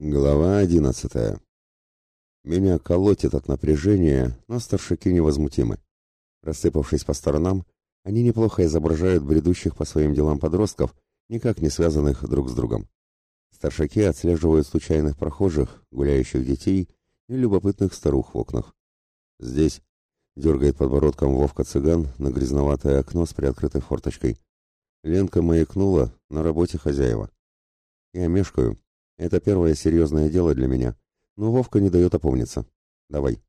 Глава одиннадцатая. Меня колотит от напряжения, но старшаки невозмутимы. Рассыпавшись по сторонам, они неплохо изображают бредущих по своим делам подростков, никак не связанных друг с другом. Старшаки отслеживают случайных прохожих, гуляющих детей и любопытных старух в окнах. Здесь дергает подбородком Вовка-цыган на грязноватое окно с приоткрытой форточкой. Ленка маякнула на работе хозяева. Я мешкаю, это первое серьезное дело для меня, но Вовка не дает опомниться. Давай.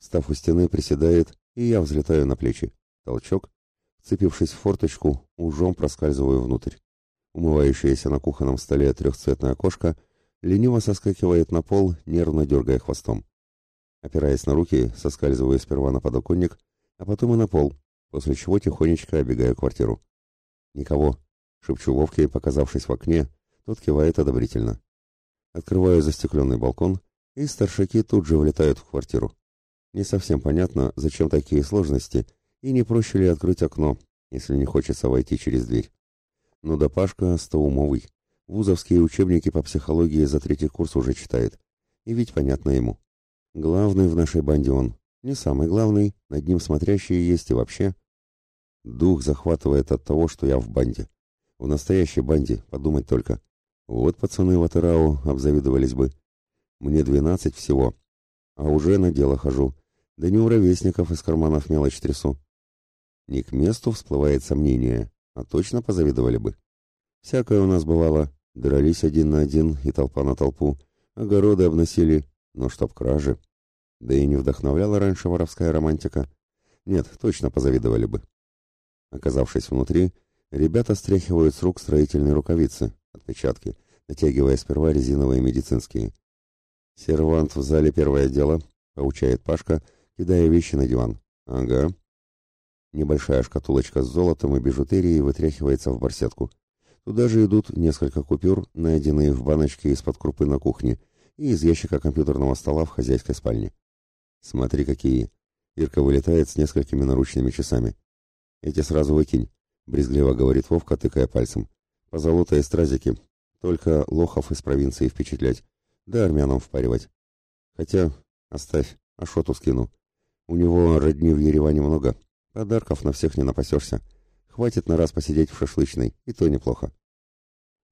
Став у стены, приседает, и я взлетаю на плечи. Толчок. Вцепившись в форточку, ужом проскальзываю внутрь. Умывающаяся на кухонном столе трехцветная кошка лениво соскакивает на пол, нервно дергая хвостом. Опираясь на руки, соскальзываю сперва на подоконник, а потом и на пол, после чего тихонечко оббегаю квартиру. «Никого», — шепчу Вовке, показавшись в окне, тот кивает одобрительно. Открываю застекленный балкон, и старшаки тут же влетают в квартиру. Не совсем понятно, зачем такие сложности, и не проще ли открыть окно, если не хочется войти через дверь. Ну да Пашка стоумовый. Вузовские учебники по психологии за третий курс уже читает. И ведь понятно ему. Главный в нашей банде он. Не самый главный, над ним смотрящие есть и вообще. Дух захватывает от того, что я в банде. В настоящей банде, подумать только. Вот пацаны в Атырау обзавидовались бы. Мне двенадцать всего, а уже на дело хожу. Да не у ровесников из карманов мелочь трясу. Не к месту всплывает сомнение, а точно позавидовали бы. Всякое у нас бывало. Дрались один на один и толпа на толпу. Огороды обносили, но чтоб кражи. Да и не вдохновляла раньше воровская романтика. Нет, точно позавидовали бы. Оказавшись внутри, ребята стряхивают с рук строительные рукавицы, отпечатки, натягивая сперва резиновые медицинские. «Сервант в зале первое дело», — поучает Пашка, кидая вещи на диван. «Ага». Небольшая шкатулочка с золотом и бижутерией вытряхивается в барсетку. Туда же идут несколько купюр, найденные в баночке из-под крупы на кухне и из ящика компьютерного стола в хозяйской спальне. «Смотри, какие!» Ирка вылетает с несколькими наручными часами. «Эти сразу выкинь», — брезгливо говорит Вовка, тыкая пальцем. Позолотые стразики. Только лохов из провинции впечатлять. Да армянам впаривать. Хотя, оставь, Ашоту скину. У него родни в Ереване много. Подарков на всех не напасешься. Хватит на раз посидеть в шашлычной, и то неплохо.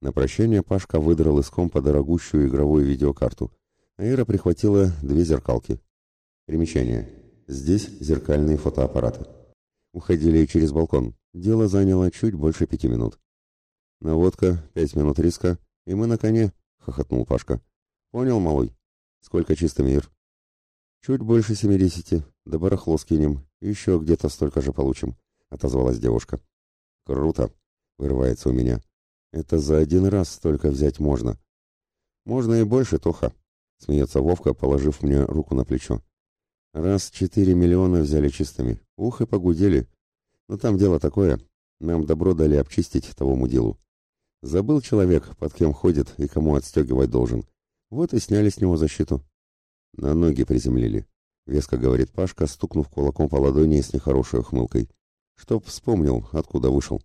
На прощание Пашка выдрал из компа дорогущую игровую видеокарту. Аира прихватила две зеркалки. Примечание. Здесь зеркальные фотоаппараты. Уходили через балкон. Дело заняло чуть больше пяти минут. «Наводка, пять минут риска, и мы на коне», — хохотнул Пашка. «Понял, малой? Сколько чисто мир?» «Чуть больше семидесяти, да барахло скинем, еще где-то столько же получим», — отозвалась девушка. «Круто!» — вырывается у меня. «Это за один раз столько взять можно». «Можно и больше, Тоха», — смеется Вовка, положив мне руку на плечо. «Раз четыре миллиона взяли чистыми, ух и погудели. Но там дело такое, нам добро дали обчистить того мудилу. Забыл человек, под кем ходит и кому отстегивать должен. Вот и сняли с него защиту. На ноги приземлили. Веско говорит Пашка, стукнув кулаком по ладони с нехорошей ухмылкой. Чтоб вспомнил, откуда вышел.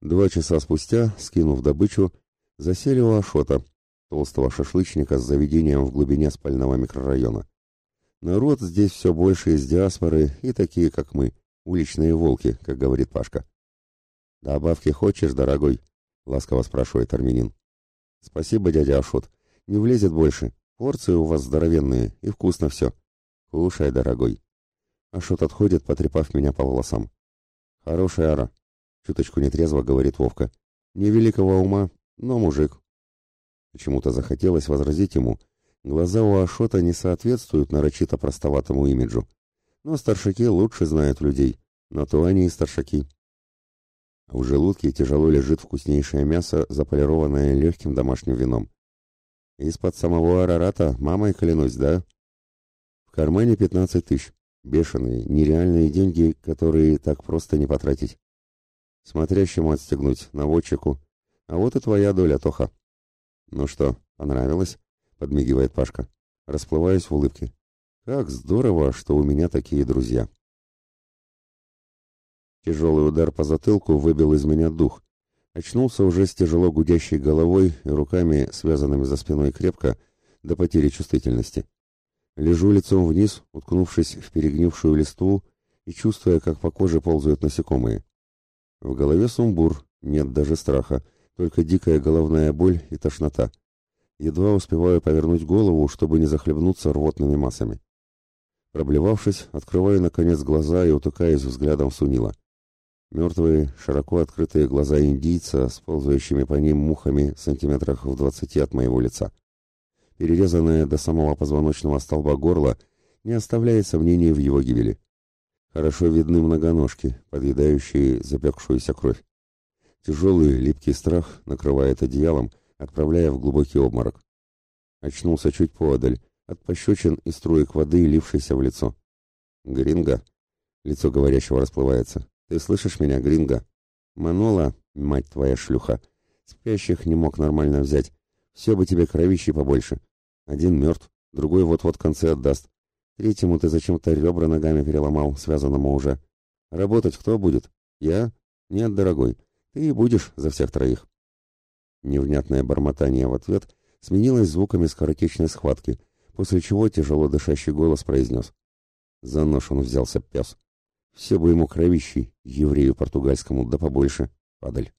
Два часа спустя, скинув добычу, засели у Ашота, толстого шашлычника с заведением в глубине спального микрорайона. Народ здесь все больше из диаспоры и такие, как мы, уличные волки, как говорит Пашка. «Добавки хочешь, дорогой?» — ласково спрашивает армянин. «Спасибо, дядя Ашот. Не влезет больше. Порции у вас здоровенные, и вкусно все. Кушай, дорогой». Ашот отходит, потрепав меня по волосам. «Хорошая ара», — чуточку нетрезво говорит Вовка. «Невеликого ума, но мужик». Почему-то захотелось возразить ему. Глаза у Ашота не соответствуют нарочито простоватому имиджу. Но старшаки лучше знают людей. Но то они и старшаки. В желудке тяжело лежит вкуснейшее мясо, заполированное легким домашним вином. Из-под самого Арарата, мамой клянусь, да? В кармане пятнадцать тысяч. Бешеные, нереальные деньги, которые так просто не потратить. Смотрящему отстегнуть, наводчику. А вот и твоя доля, Тоха. Ну что, понравилось? Подмигивает Пашка. Расплываюсь в улыбке. Как здорово, что у меня такие друзья. Тяжелый удар по затылку выбил из меня дух. Очнулся уже с тяжело гудящей головой и руками, связанными за спиной крепко, до потери чувствительности. Лежу лицом вниз, уткнувшись в перегнившую листву и чувствуя, как по коже ползают насекомые. В голове сумбур, нет даже страха, только дикая головная боль и тошнота. Едва успеваю повернуть голову, чтобы не захлебнуться рвотными массами. Проблевавшись, открываю наконец глаза и утыкаюсь взглядом в Сунила. Мертвые, широко открытые глаза индийца с ползающими по ним мухами сантиметрах в двадцати от моего лица. Перерезанное до самого позвоночного столба горло не оставляет сомнений в его гибели. Хорошо видны многоножки, подъедающие запекшуюся кровь. Тяжелый, липкий страх накрывает одеялом, отправляя в глубокий обморок. Очнулся чуть поодаль, от пощечин и струек воды, лившейся в лицо. «Гринго!» Лицо говорящего расплывается. «Ты слышишь меня, Гринго?» «Манола, мать твоя шлюха! Спящих не мог нормально взять. Все бы тебе кровищи побольше. Один мертв, другой вот-вот концы отдаст. Третьему ты зачем-то ребра ногами переломал, связанному уже. Работать кто будет? Я? Нет, дорогой, ты и будешь за всех троих». Невнятное бормотание в ответ сменилось звуками скоротечной схватки — после чего тяжело дышащий голос произнес. За нож он взялся пес. Все бы ему кровищей, еврею португальскому, да побольше, падаль.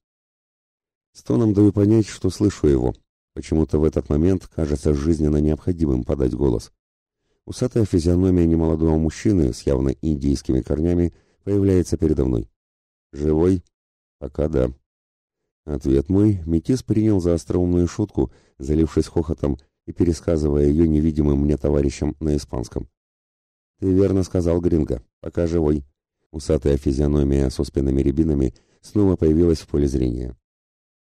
Стоном даю понять, что слышу его. Почему-то в этот момент кажется жизненно необходимым подать голос. Усатая физиономия немолодого мужчины с явно индийскими корнями появляется передо мной. «Живой?» «Пока да». Ответ мой Метис принял за остроумную шутку, залившись хохотом и пересказывая ее невидимым мне товарищам на испанском. «Ты верно сказал, Гринго, пока живой». Усатая физиономия с оспенными рябинами снова появилась в поле зрения.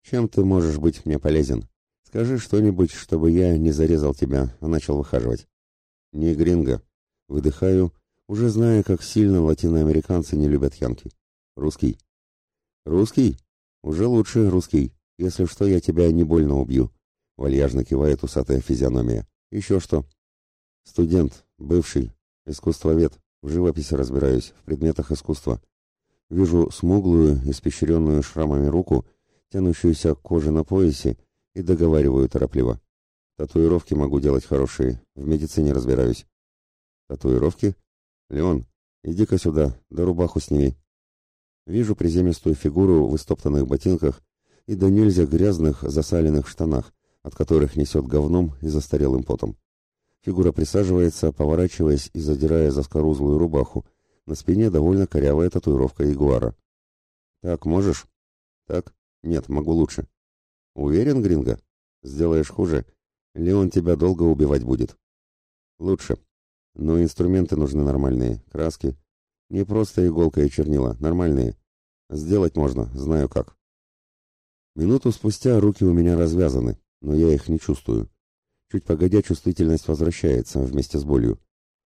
«Чем ты можешь быть мне полезен? Скажи что-нибудь, чтобы я не зарезал тебя, а начал выхаживать». «Не Гринго». Выдыхаю, уже зная, как сильно латиноамериканцы не любят янки. «Русский». «Русский? Уже лучше русский. Если что, я тебя не больно убью. Вальяжно кивает усатая физиономия. Еще что? Студент, бывший, искусствовед, в живописи разбираюсь, в предметах искусства. Вижу смуглую, испещренную шрамами руку, тянущуюся к коже на поясе, и договариваю торопливо. Татуировки могу делать хорошие, в медицине разбираюсь. Татуировки? Леон, иди-ка сюда, да рубаху сними. Вижу приземистую фигуру в истоптанных ботинках и до нельзя грязных засаленных штанах, от которых несет говном и застарелым потом. Фигура присаживается, поворачиваясь и задирая заскорузлую рубаху. На спине довольно корявая татуировка ягуара. «Так, можешь?» «Так? Нет, могу лучше». «Уверен, Гринго? Сделаешь хуже. Леон тебя долго убивать будет». «Лучше. Но инструменты нужны нормальные. Краски. Не просто иголка и чернила. Нормальные. Сделать можно, знаю как». Минуту спустя руки у меня развязаны, но я их не чувствую. Чуть погодя, чувствительность возвращается вместе с болью.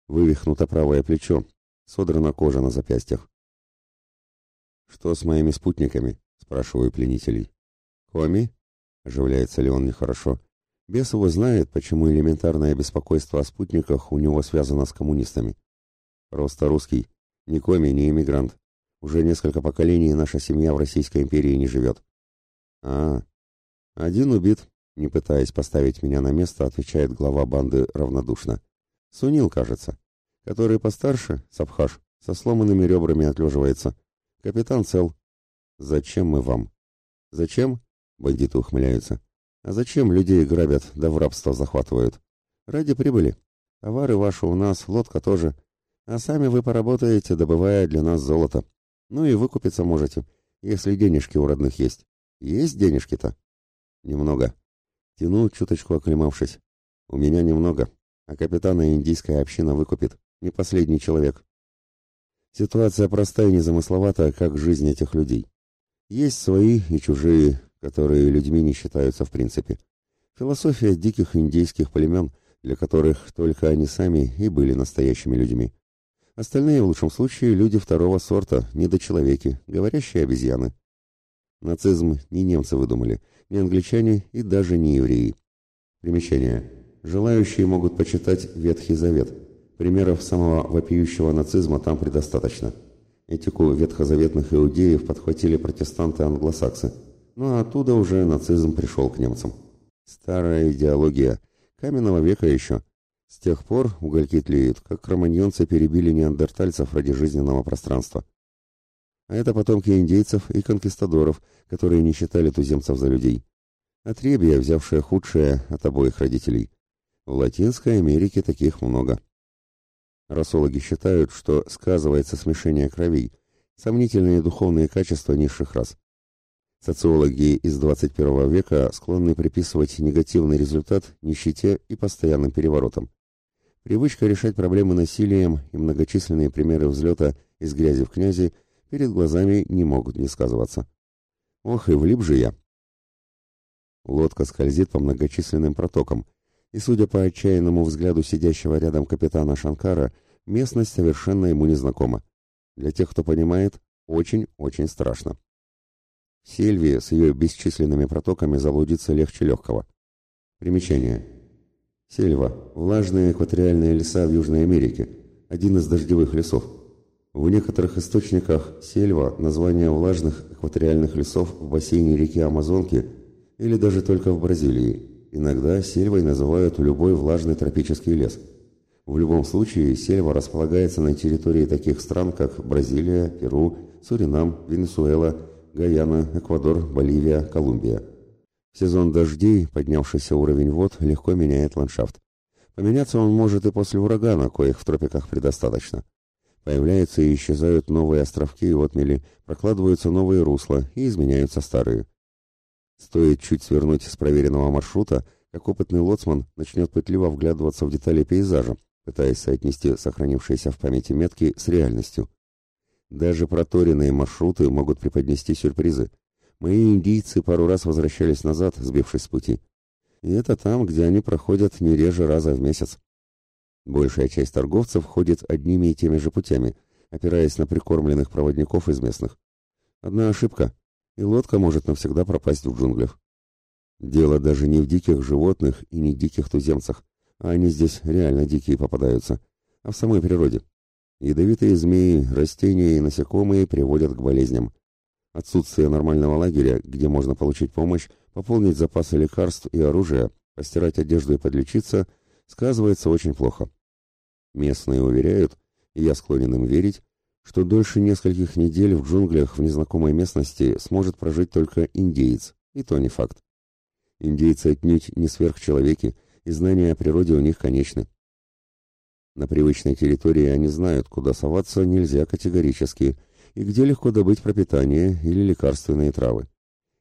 Вывихнуто правое плечо, содрана кожа на запястьях. «Что с моими спутниками?» — спрашиваю пленителей. «Коми?» — оживляется ли он нехорошо. Бес его знает, почему элементарное беспокойство о спутниках у него связано с коммунистами. Просто русский. Ни коми, ни иммигрант. Уже несколько поколений наша семья в Российской империи не живет. А, один убит, не пытаясь поставить меня на место, отвечает глава банды равнодушно. Сунил, кажется. Который постарше, Сабхаш, со сломанными ребрами отлеживается. Капитан цел. Зачем мы вам? Зачем? Бандиты ухмыляются. А зачем людей грабят, да в рабство захватывают? Ради прибыли. Товары ваши у нас, лодка тоже. А сами вы поработаете, добывая для нас золото. Ну и выкупиться можете, если денежки у родных есть. Есть денежки-то? Немного. Тяну, чуточку оклемавшись. У меня немного, а капитана индийская община выкупит. Не последний человек. Ситуация простая и незамысловатая, как жизнь этих людей. Есть свои и чужие, которые людьми не считаются в принципе. Философия диких индейских племен, для которых только они сами и были настоящими людьми. Остальные, в лучшем случае, люди второго сорта, недочеловеки, говорящие обезьяны. Нацизм не немцы выдумали, не англичане и даже не евреи. Примечание. Желающие могут почитать Ветхий Завет. Примеров самого вопиющего нацизма там предостаточно. Этику ветхозаветных иудеев подхватили протестанты-англосаксы. но оттуда уже нацизм пришел к немцам. Старая идеология, каменного века еще. С тех пор угольки тлеют, как кроманьонцы перебили неандертальцев ради жизненного пространства. А это потомки индейцев и конкистадоров, которые не считали туземцев за людей. Отребья, взявшее худшее от обоих родителей. В Латинской Америке таких много. Расологи считают, что сказывается смешение кровей, сомнительные духовные качества низших рас. Социологи из 21 века склонны приписывать негативный результат нищете и постоянным переворотам. Привычка решать проблемы насилием и многочисленные примеры взлета из грязи в князи перед глазами не могут не сказываться. Ох, и влип же я. Лодка скользит по многочисленным протокам, и, судя по отчаянному взгляду сидящего рядом капитана Шанкара, местность совершенно ему незнакома. Для тех, кто понимает, очень-очень страшно. Сильвии с ее бесчисленными протоками заблудиться легче легкого. Примечание. Сельва – влажные экваториальные леса в Южной Америке, один из дождевых лесов. В некоторых источниках сельва – название влажных экваториальных лесов в бассейне реки Амазонки или даже только в Бразилии. Иногда сельвой называют любой влажный тропический лес. В любом случае, сельва располагается на территории таких стран, как Бразилия, Перу, Суринам, Венесуэла – Гаяна, Эквадор, Боливия, Колумбия. В сезон дождей поднявшийся уровень вод легко меняет ландшафт. Поменяться он может и после урагана, коих в тропиках предостаточно. Появляются и исчезают новые островки и отмели, прокладываются новые русла и изменяются старые. Стоит чуть свернуть с проверенного маршрута, как опытный лоцман начнет пытливо вглядываться в детали пейзажа, пытаясь соотнести сохранившиеся в памяти метки с реальностью. Даже проторенные маршруты могут преподнести сюрпризы. Мои индийцы пару раз возвращались назад, сбившись с пути. И это там, где они проходят не реже раза в месяц. Большая часть торговцев ходит одними и теми же путями, опираясь на прикормленных проводников из местных. Одна ошибка, и лодка может навсегда пропасть в джунглях. Дело даже не в диких животных и не диких туземцах, а они здесь реально дикие попадаются, а в самой природе. Ядовитые змеи, растения и насекомые приводят к болезням. Отсутствие нормального лагеря, где можно получить помощь, пополнить запасы лекарств и оружия, постирать одежду и подлечиться, сказывается очень плохо. Местные уверяют, и я склонен им верить, что дольше нескольких недель в джунглях в незнакомой местности сможет прожить только индеец, и то не факт. Индейцы отнюдь не сверхчеловеки, и знания о природе у них конечны. На привычной территории они знают, куда соваться нельзя категорически, и где легко добыть пропитание или лекарственные травы.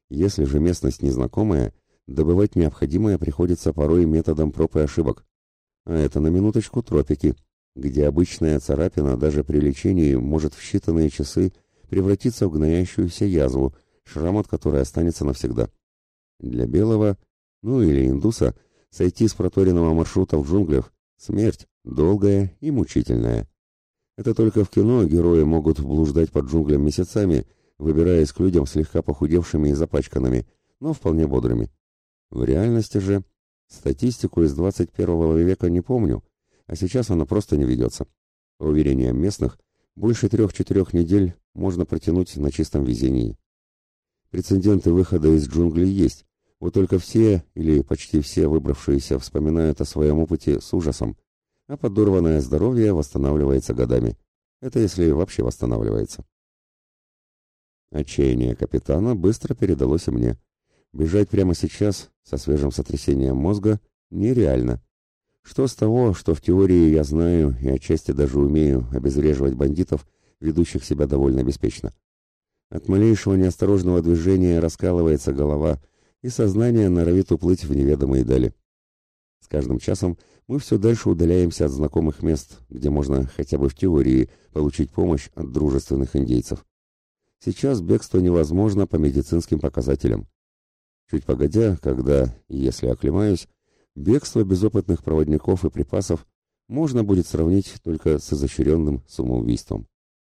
Если же местность незнакомая, добывать необходимое приходится порой методом проб и ошибок. А это на минуточку тропики, где обычная царапина даже при лечении может в считанные часы превратиться в гноящуюся язву, шрам от которой останется навсегда. Для белого, ну или индуса, сойти с проторенного маршрута в джунглях – смерть, долгая и мучительная. Это только в кино герои могут блуждать под джунглям месяцами, выбираясь к людям слегка похудевшими и запачканными, но вполне бодрыми. В реальности же статистику из 21 века не помню, а сейчас она просто не ведется. По уверениям местных, больше трех-четырех недель можно протянуть на чистом везении. Прецеденты выхода из джунглей есть, вот только все или почти все выбравшиеся вспоминают о своем опыте с ужасом, а подорванное здоровье восстанавливается годами. Это если вообще восстанавливается. Отчаяние капитана быстро передалось и мне. Бежать прямо сейчас, со свежим сотрясением мозга, нереально. Что с того, что в теории я знаю и отчасти даже умею обезвреживать бандитов, ведущих себя довольно беспечно. От малейшего неосторожного движения раскалывается голова, и сознание норовит уплыть в неведомые дали. С каждым часом мы все дальше удаляемся от знакомых мест, где можно хотя бы в теории получить помощь от дружественных индейцев. Сейчас бегство невозможно по медицинским показателям. Чуть погодя, когда, если оклемаюсь, бегство безопытных проводников и припасов можно будет сравнить только с изощренным самоубийством.